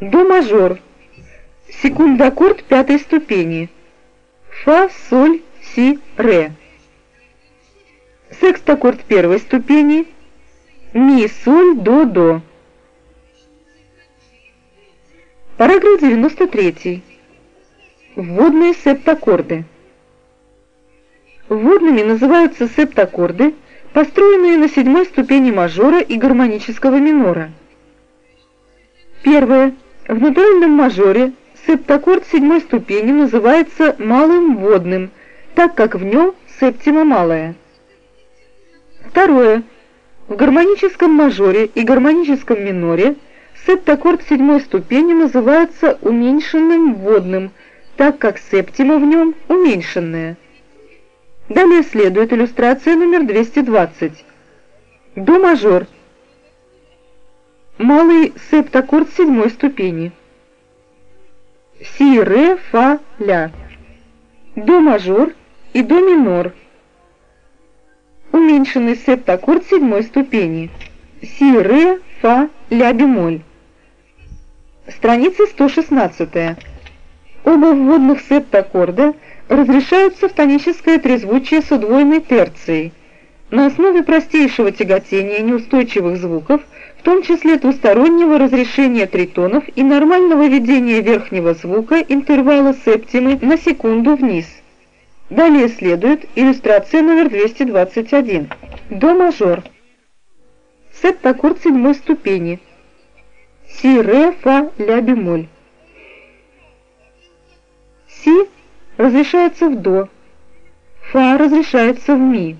До мажор. Секундаккорд пятой ступени. Фа, соль, си, ре. Секстаккорд первой ступени. Ми, соль, до, до. Параграф 93. Вводные септаккорды. Вводными называются септаккорды, построенные на седьмой ступени мажора и гармонического минора. Первое. В натуральном мажоре септаккорд седьмой ступени называется малым вводным, так как в нем септима малая. Второе. В гармоническом мажоре и гармоническом миноре септаккорд седьмой ступени называется уменьшенным вводным, так как септима в нем уменьшенная. Далее следует иллюстрация номер 220. До мажор. Малый септаккорд седьмой ступени. Си, ре, фа, ля. До мажор и до минор. Уменьшенный септаккорд седьмой ступени. Си, ре, фа, ля бемоль. Страница 116. Оба вводных септаккорда разрешаются в тоническое трезвучие с удвоенной терцией. На основе простейшего тяготения неустойчивых звуков, в том числе двустороннего разрешения тритонов и нормального ведения верхнего звука интервала септимы на секунду вниз. Далее следует иллюстрация номер 221. До мажор. Септаккорд седьмой ступени. Си, ре, фа, ля бемоль. Си разрешается в до, фа разрешается в ми,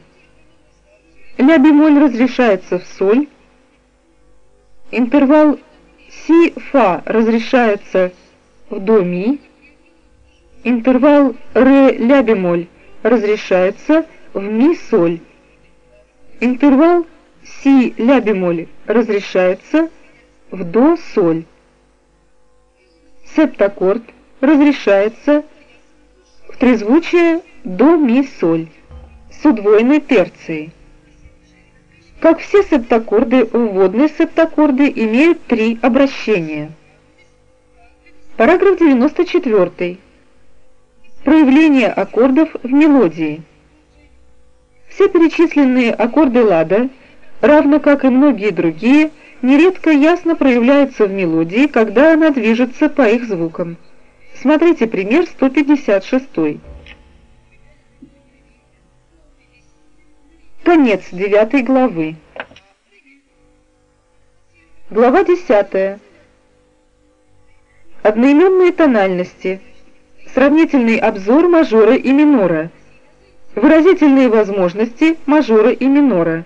ля бемоль разрешается в соль, интервал си фа разрешается в до ми, интервал ре ля бемоль разрешается в ми соль, интервал си ля бемоль разрешается в до соль, септаккорд разрешается в трезвучие до ми соль с удвоенной терцией. Как все септаккорды, вводные септаккорды имеют три обращения. Параграф 94. Проявление аккордов в мелодии. Все перечисленные аккорды лада, равно как и многие другие, нередко ясно проявляются в мелодии, когда она движется по их звукам. Смотрите пример 156. Конец 9 главы. Глава 10. Одноименные тональности. Сравнительный обзор мажора и минора. Выразительные возможности мажора и минора.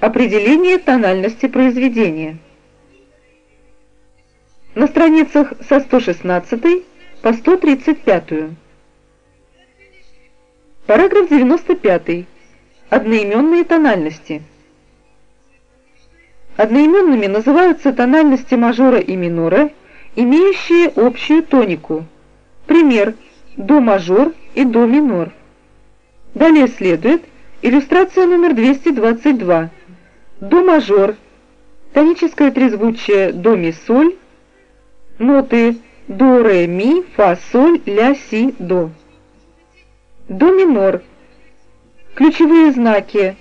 Определение тональности произведения на страницах со 116 по 135. Параграф 95. Одноименные тональности. Одноименными называются тональности мажора и минора, имеющие общую тонику. Пример до мажор и до минор. Далее следует иллюстрация номер 222. До мажор. Тоническое трезвучие до ми соль Ноты до, ре, ми, фа, соль, ля, си, до. До минор. Ключевые знаки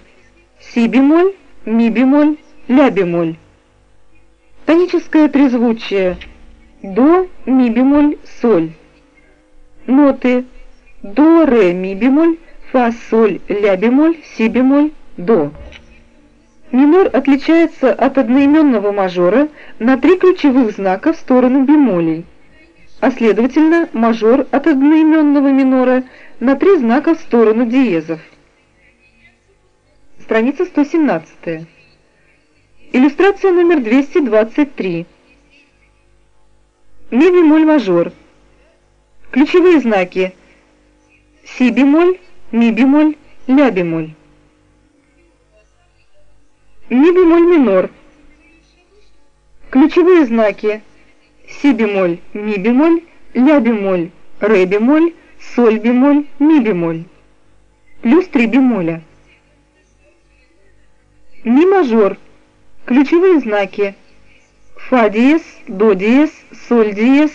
си бемоль, ми бемоль, ля бемоль. Тоническое трезвучие до, ми бемоль, соль. Ноты до, ре, ми бемоль, фа, соль, ля бемоль, си бемоль, до. Минор отличается от одноименного мажора на три ключевых знака в сторону бемолей, а следовательно мажор от одноименного минора на три знака в сторону диезов. Страница 117. Иллюстрация номер 223. Ми бемоль мажор. Ключевые знаки си бемоль, ми бемоль, ля бемоль ми бемоль минор. Ключевые знаки си бемоль, ми бемоль, ля бемоль, ре бемоль, соль бемоль, ми бемоль. Плюс три бемоля. Ми мажор. Ключевые знаки фа диез, до диез, соль диез,